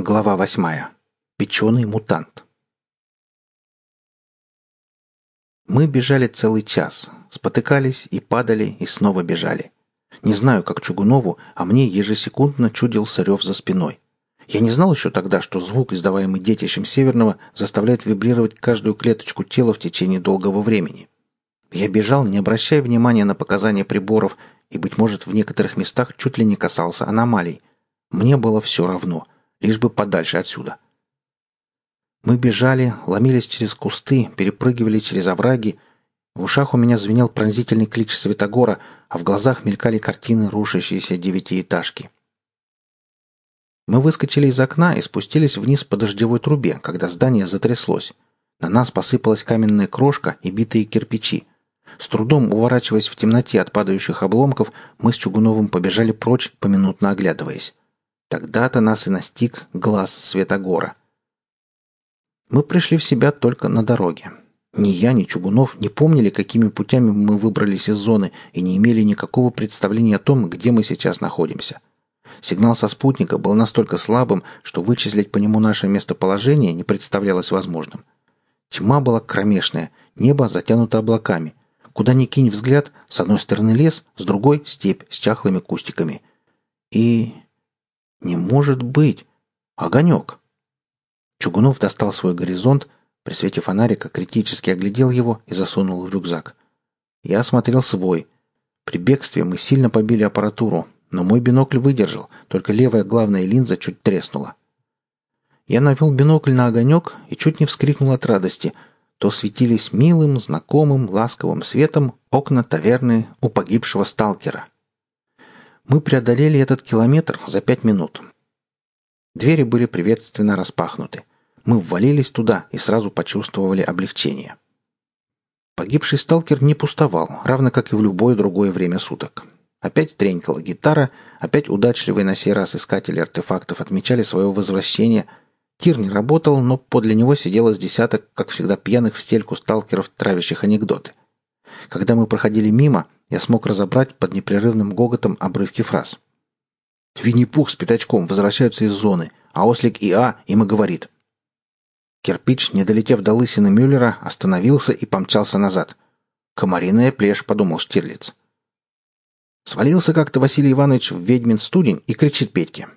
Глава восьмая. Печеный мутант. Мы бежали целый час, спотыкались и падали, и снова бежали. Не знаю, как Чугунову, а мне ежесекундно чудился рев за спиной. Я не знал еще тогда, что звук, издаваемый детищем Северного, заставляет вибрировать каждую клеточку тела в течение долгого времени. Я бежал, не обращая внимания на показания приборов, и, быть может, в некоторых местах чуть ли не касался аномалий. Мне было все равно, лишь бы подальше отсюда. Мы бежали, ломились через кусты, перепрыгивали через овраги. В ушах у меня звенел пронзительный клич Светогора, а в глазах мелькали картины рушащейся девятиэтажки. Мы выскочили из окна и спустились вниз по дождевой трубе, когда здание затряслось. На нас посыпалась каменная крошка и битые кирпичи. С трудом уворачиваясь в темноте от падающих обломков, мы с Чугуновым побежали прочь, поминутно оглядываясь. Тогда-то нас и настиг глаз Светогора. Мы пришли в себя только на дороге. Ни я, ни Чугунов не помнили, какими путями мы выбрались из зоны и не имели никакого представления о том, где мы сейчас находимся. Сигнал со спутника был настолько слабым, что вычислить по нему наше местоположение не представлялось возможным. Тьма была кромешная, небо затянуто облаками. Куда ни кинь взгляд, с одной стороны лес, с другой — степь с чахлыми кустиками. И... Не может быть! Огонек! Чугунов достал свой горизонт, при свете фонарика критически оглядел его и засунул в рюкзак. Я осмотрел свой. При бегстве мы сильно побили аппаратуру, но мой бинокль выдержал, только левая главная линза чуть треснула. Я навел бинокль на огонек и чуть не вскрикнул от радости — то светились милым, знакомым, ласковым светом окна таверны у погибшего сталкера. Мы преодолели этот километр за пять минут. Двери были приветственно распахнуты. Мы ввалились туда и сразу почувствовали облегчение. Погибший сталкер не пустовал, равно как и в любое другое время суток. Опять тренькала гитара, опять удачливые на сей раз искатели артефактов отмечали свое возвращение – Тир не работал, но подле него сидело с десяток, как всегда, пьяных в стельку сталкеров, травящих анекдоты. Когда мы проходили мимо, я смог разобрать под непрерывным гоготом обрывки фраз. Винни-Пух с пятачком возвращаются из зоны, а ослик ИА им и говорит. Кирпич, не долетев до лысины Мюллера, остановился и помчался назад. «Комариная плешь», — подумал Штирлиц. Свалился как-то Василий Иванович в ведьмин студень и кричит Петьке.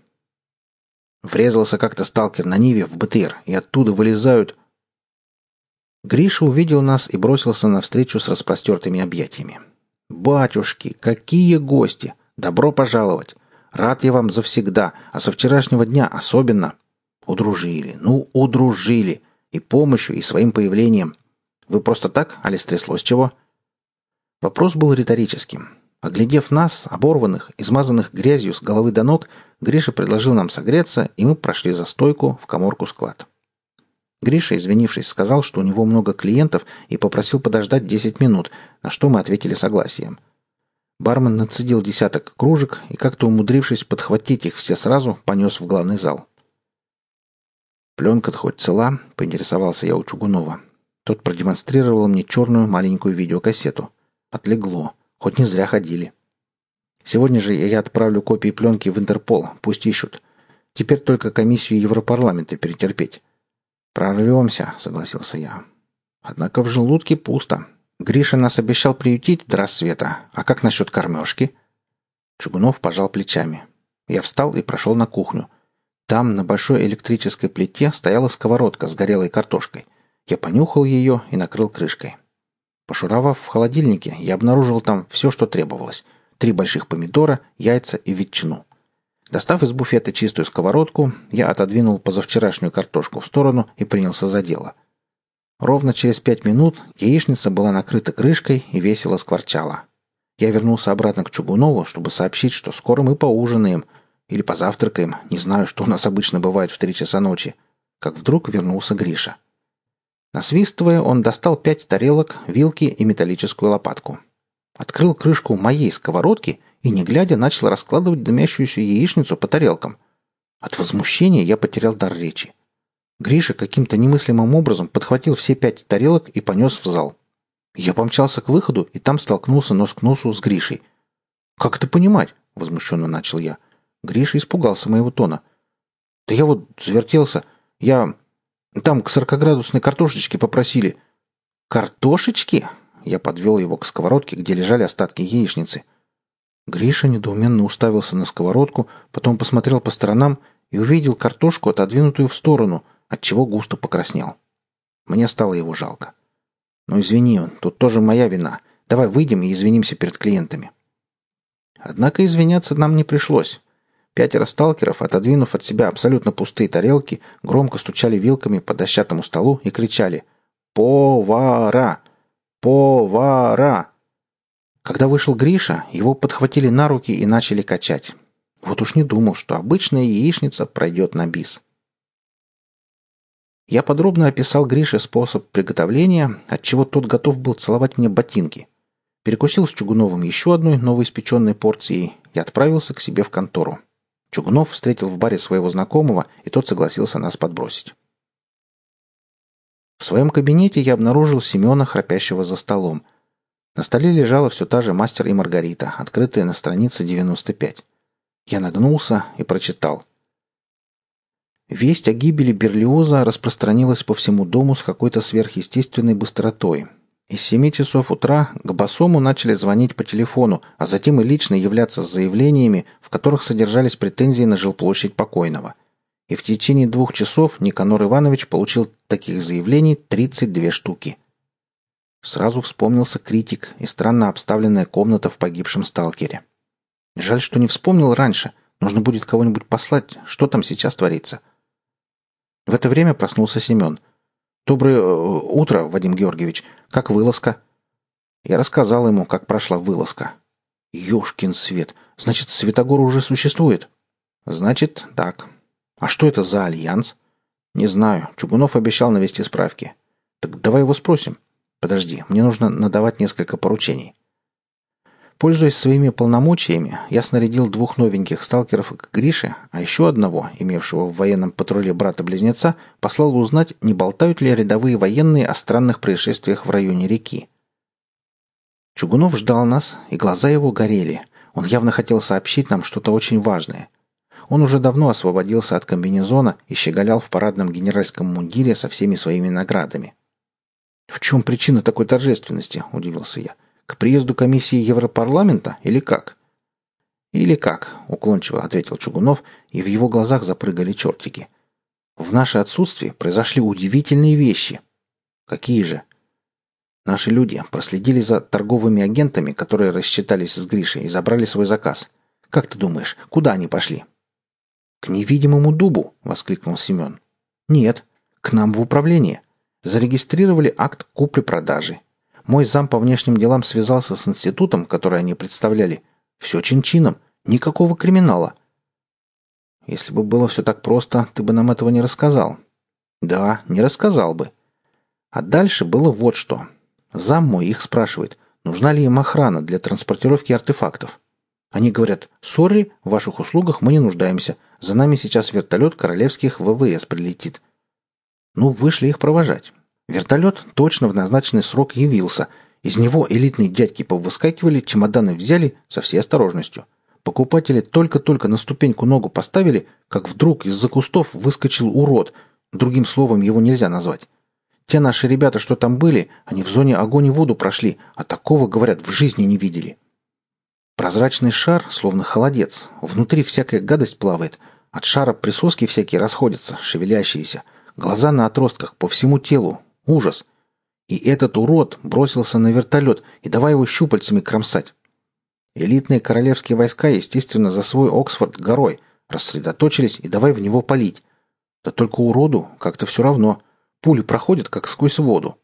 Врезался как-то сталкер на Ниве в БТР, и оттуда вылезают... Гриша увидел нас и бросился навстречу с распростертыми объятиями. «Батюшки, какие гости! Добро пожаловать! Рад я вам завсегда, а со вчерашнего дня особенно!» «Удружили, ну, удружили! И помощью, и своим появлением! Вы просто так, али стряслось чего?» Вопрос был риторическим. Оглядев нас, оборванных, измазанных грязью с головы до ног, Гриша предложил нам согреться, и мы прошли за стойку в коморку-склад. Гриша, извинившись, сказал, что у него много клиентов и попросил подождать 10 минут, на что мы ответили согласием. Бармен нацедил десяток кружек и, как-то умудрившись подхватить их все сразу, понес в главный зал. «Пленка-то хоть цела?» — поинтересовался я у Чугунова. Тот продемонстрировал мне черную маленькую видеокассету. Отлегло. Хоть не зря ходили. Сегодня же я отправлю копии пленки в Интерпол, пусть ищут. Теперь только комиссию Европарламента перетерпеть. Прорвемся, согласился я. Однако в желудке пусто. Гриша нас обещал приютить до рассвета. А как насчет кормежки? Чугунов пожал плечами. Я встал и прошел на кухню. Там на большой электрической плите стояла сковородка с горелой картошкой. Я понюхал ее и накрыл крышкой. Пошуровав в холодильнике, я обнаружил там все, что требовалось. Три больших помидора, яйца и ветчину. Достав из буфета чистую сковородку, я отодвинул позавчерашнюю картошку в сторону и принялся за дело. Ровно через пять минут яичница была накрыта крышкой и весело скворчала. Я вернулся обратно к Чугунову, чтобы сообщить, что скоро мы поужинаем или позавтракаем, не знаю, что у нас обычно бывает в три часа ночи. Как вдруг вернулся Гриша. Насвистывая, он достал пять тарелок, вилки и металлическую лопатку. Открыл крышку моей сковородки и, не глядя, начал раскладывать дымящуюся яичницу по тарелкам. От возмущения я потерял дар речи. Гриша каким-то немыслимым образом подхватил все пять тарелок и понес в зал. Я помчался к выходу и там столкнулся нос к носу с Гришей. «Как это понимать?» — возмущенно начал я. Гриша испугался моего тона. Да я вот завертелся. Я... Там к сорокоградусной картошечке попросили. Картошечки? Я подвел его к сковородке, где лежали остатки яичницы. Гриша недоуменно уставился на сковородку, потом посмотрел по сторонам и увидел картошку, отодвинутую в сторону, отчего густо покраснел. Мне стало его жалко. «Ну извини, тут тоже моя вина. Давай выйдем и извинимся перед клиентами». Однако извиняться нам не пришлось. Пятеро сталкеров, отодвинув от себя абсолютно пустые тарелки, громко стучали вилками по дощатому столу и кричали «Повара! Повара!». Когда вышел Гриша, его подхватили на руки и начали качать. Вот уж не думал, что обычная яичница пройдет на бис. Я подробно описал Грише способ приготовления, отчего тот готов был целовать мне ботинки. Перекусил с Чугуновым еще одной новоиспеченной порцией и отправился к себе в контору. Чугунов встретил в баре своего знакомого, и тот согласился нас подбросить. В своем кабинете я обнаружил Семена, храпящего за столом. На столе лежала все та же «Мастер и Маргарита», открытая на странице 95. Я нагнулся и прочитал. Весть о гибели Берлиоза распространилась по всему дому с какой-то сверхъестественной быстротой – из семи часов утра к Басому начали звонить по телефону, а затем и лично являться с заявлениями, в которых содержались претензии на жилплощадь покойного. И в течение двух часов Никанор Иванович получил таких заявлений 32 штуки. Сразу вспомнился критик и странно обставленная комната в погибшем сталкере. Жаль, что не вспомнил раньше. Нужно будет кого-нибудь послать. Что там сейчас творится? В это время проснулся Семен – «Доброе э, утро, Вадим Георгиевич. Как вылазка?» Я рассказал ему, как прошла вылазка. «Ёшкин свет! Значит, Светогор уже существует?» «Значит, так. А что это за альянс?» «Не знаю. Чугунов обещал навести справки». «Так давай его спросим». «Подожди, мне нужно надавать несколько поручений». Пользуясь своими полномочиями, я снарядил двух новеньких сталкеров к Грише, а еще одного, имевшего в военном патруле брата-близнеца, послал узнать, не болтают ли рядовые военные о странных происшествиях в районе реки. Чугунов ждал нас, и глаза его горели. Он явно хотел сообщить нам что-то очень важное. Он уже давно освободился от комбинезона и щеголял в парадном генеральском мундире со всеми своими наградами. «В чем причина такой торжественности?» – удивился я. К приезду комиссии Европарламента или как? Или как, уклончиво ответил Чугунов, и в его глазах запрыгали чертики. В наше отсутствие произошли удивительные вещи. Какие же? Наши люди проследили за торговыми агентами, которые рассчитались с Гришей и забрали свой заказ. Как ты думаешь, куда они пошли? К невидимому дубу, воскликнул Семен. Нет, к нам в управление. Зарегистрировали акт купли-продажи мой зам по внешним делам связался с институтом, который они представляли. Все чин-чином. Никакого криминала. Если бы было все так просто, ты бы нам этого не рассказал. Да, не рассказал бы. А дальше было вот что. Зам мой их спрашивает, нужна ли им охрана для транспортировки артефактов. Они говорят, сорри, в ваших услугах мы не нуждаемся. За нами сейчас вертолет королевских ВВС прилетит. Ну, вышли их провожать. Вертолет точно в назначенный срок явился. Из него элитные дядьки повыскакивали, чемоданы взяли со всей осторожностью. Покупатели только-только на ступеньку ногу поставили, как вдруг из-за кустов выскочил урод. Другим словом его нельзя назвать. Те наши ребята, что там были, они в зоне огонь и воду прошли, а такого, говорят, в жизни не видели. Прозрачный шар, словно холодец. Внутри всякая гадость плавает. От шара присоски всякие расходятся, шевелящиеся. Глаза на отростках по всему телу, Ужас. И этот урод бросился на вертолет и давай его щупальцами кромсать. Элитные королевские войска, естественно, за свой Оксфорд горой рассредоточились и давай в него палить. Да только уроду как-то все равно. Пули проходят, как сквозь воду.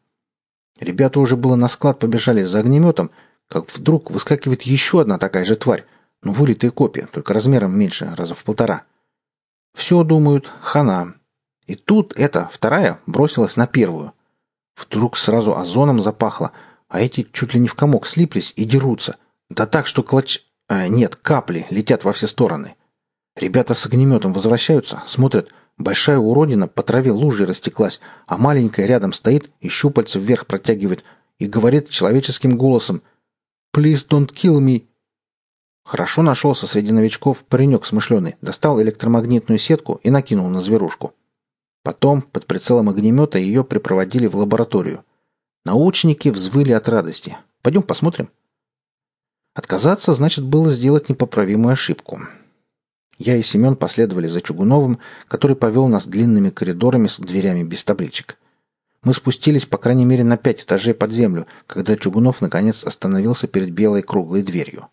Ребята уже было на склад побежали за огнеметом, как вдруг выскакивает еще одна такая же тварь. Ну, вылитая копия, только размером меньше, раза в полтора. Все думают, хана. И тут эта, вторая, бросилась на первую. Вдруг сразу озоном запахло, а эти чуть ли не в комок слиплись и дерутся. Да так, что клоч... А, нет, капли летят во все стороны. Ребята с огнеметом возвращаются, смотрят, большая уродина по траве лужей растеклась, а маленькая рядом стоит и щупальца вверх протягивает и говорит человеческим голосом «Please don't kill me». Хорошо нашелся среди новичков паренек смышленый, достал электромагнитную сетку и накинул на зверушку. Потом под прицелом огнемета ее припроводили в лабораторию. Научники взвыли от радости. Пойдем посмотрим. Отказаться значит было сделать непоправимую ошибку. Я и Семен последовали за Чугуновым, который повел нас длинными коридорами с дверями без табличек. Мы спустились, по крайней мере, на пять этажей под землю, когда Чугунов наконец остановился перед белой круглой дверью.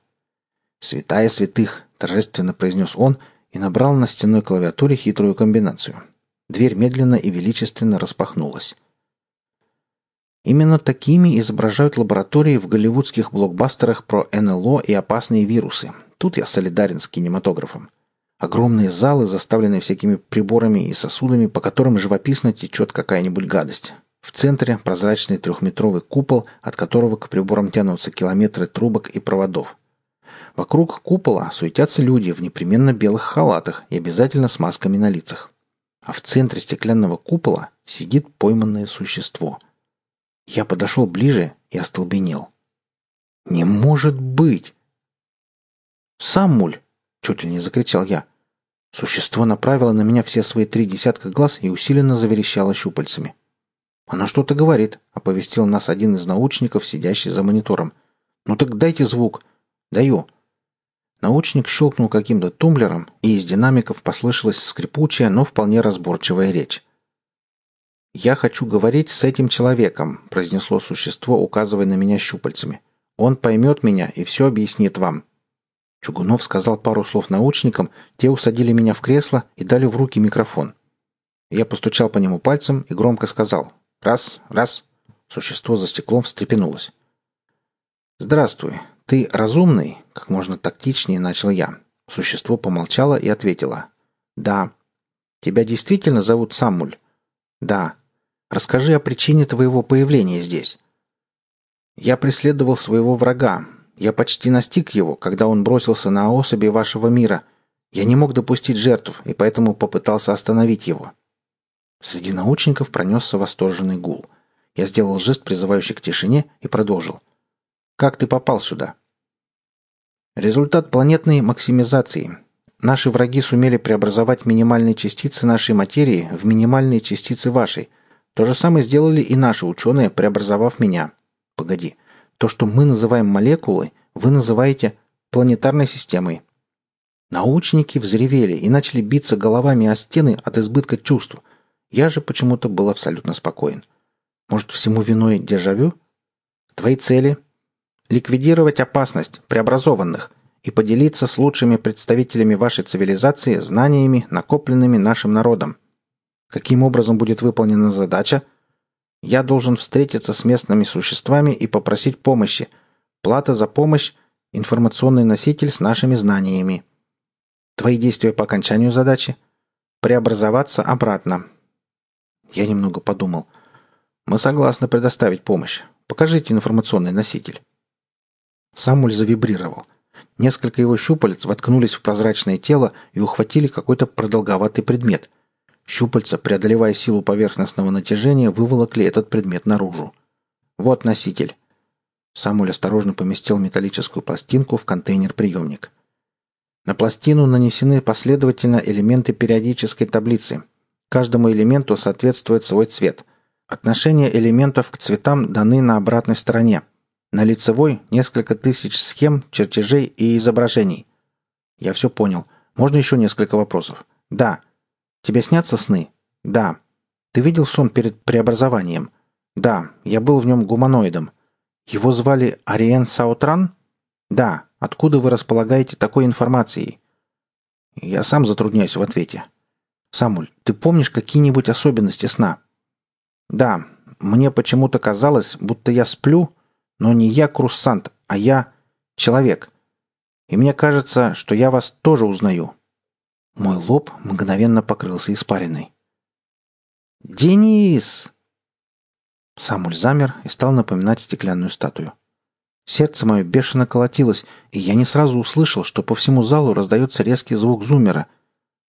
«Святая святых!» – торжественно произнес он и набрал на стенной клавиатуре хитрую комбинацию. Дверь медленно и величественно распахнулась. Именно такими изображают лаборатории в голливудских блокбастерах про НЛО и опасные вирусы. Тут я солидарен с кинематографом. Огромные залы, заставленные всякими приборами и сосудами, по которым живописно течет какая-нибудь гадость. В центре прозрачный трехметровый купол, от которого к приборам тянутся километры трубок и проводов. Вокруг купола суетятся люди в непременно белых халатах и обязательно с масками на лицах. А в центре стеклянного купола сидит пойманное существо. Я подошел ближе и остолбенел. «Не может быть!» «Самуль!» Чуть ли не закричал я. Существо направило на меня все свои три десятка глаз и усиленно заверещало щупальцами. «Оно что-то говорит», — оповестил нас один из научников, сидящий за монитором. «Ну так дайте звук». «Даю». Научник щелкнул каким-то тумблером, и из динамиков послышалась скрипучая, но вполне разборчивая речь. «Я хочу говорить с этим человеком», — произнесло существо, указывая на меня щупальцами. «Он поймет меня и все объяснит вам. Чугунов сказал пару слов научникам, те усадили меня в кресло и дали в руки микрофон. Я постучал по нему пальцем и громко сказал «Раз, раз». Существо за стеклом встрепенулось. «Здравствуй. Ты разумный?» — как можно тактичнее начал я. Существо помолчало и ответило. «Да». «Тебя действительно зовут Саммуль?» «Да». «Расскажи о причине твоего появления здесь». «Я преследовал своего врага, я почти настиг его, когда он бросился на особи вашего мира. Я не мог допустить жертв, и поэтому попытался остановить его». Среди научников пронесся восторженный гул. Я сделал жест, призывающий к тишине, и продолжил. «Как ты попал сюда?» Результат планетной максимизации. Наши враги сумели преобразовать минимальные частицы нашей материи в минимальные частицы вашей. То же самое сделали и наши ученые, преобразовав меня. Погоди. То, что мы называем молекулой, вы называете планетарной системой. Научники взревели и начали биться головами о стены от избытка чувств. Я же почему-то был абсолютно спокоен. Может, всему виной дежавю? Твои цели? Ликвидировать опасность преобразованных и поделиться с лучшими представителями вашей цивилизации знаниями, накопленными нашим народом. Каким образом будет выполнена задача – я должен встретиться с местными существами и попросить помощи. Плата за помощь – информационный носитель с нашими знаниями. Твои действия по окончанию задачи – преобразоваться обратно. Я немного подумал. Мы согласны предоставить помощь. Покажите информационный носитель. Самуль завибрировал. Несколько его щупалец воткнулись в прозрачное тело и ухватили какой-то продолговатый предмет. Щупальца, преодолевая силу поверхностного натяжения, выволокли этот предмет наружу. «Вот носитель». Самуль осторожно поместил металлическую пластинку в контейнер-приемник. На пластину нанесены последовательно элементы периодической таблицы. Каждому элементу соответствует свой цвет. Отношение элементов к цветам даны на обратной стороне. На лицевой несколько тысяч схем, чертежей и изображений. Я все понял. Можно еще несколько вопросов? Да. Тебе снятся сны? Да. Ты видел сон перед преобразованием? Да. Я был в нем гуманоидом. Его звали Ариен Саутран? Да. Откуда вы располагаете такой информацией? Я сам затрудняюсь в ответе. Самуль, ты помнишь какие-нибудь особенности сна? Да. Мне почему-то казалось, будто я сплю, но не я курсант, а я человек. И мне кажется, что я вас тоже узнаю. Мой лоб мгновенно покрылся испариной. «Денис!» Самуль замер и стал напоминать стеклянную статую. Сердце мое бешено колотилось, и я не сразу услышал, что по всему залу раздается резкий звук зумера.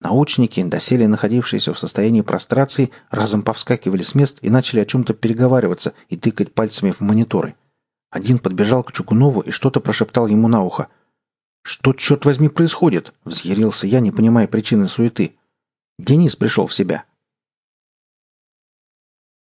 Научники, доселе находившиеся в состоянии прострации, разом повскакивали с мест и начали о чем-то переговариваться и тыкать пальцами в мониторы. Один подбежал к Чукунову и что-то прошептал ему на ухо. «Что, черт возьми, происходит?» — взъярился я, не понимая причины суеты. Денис пришел в себя.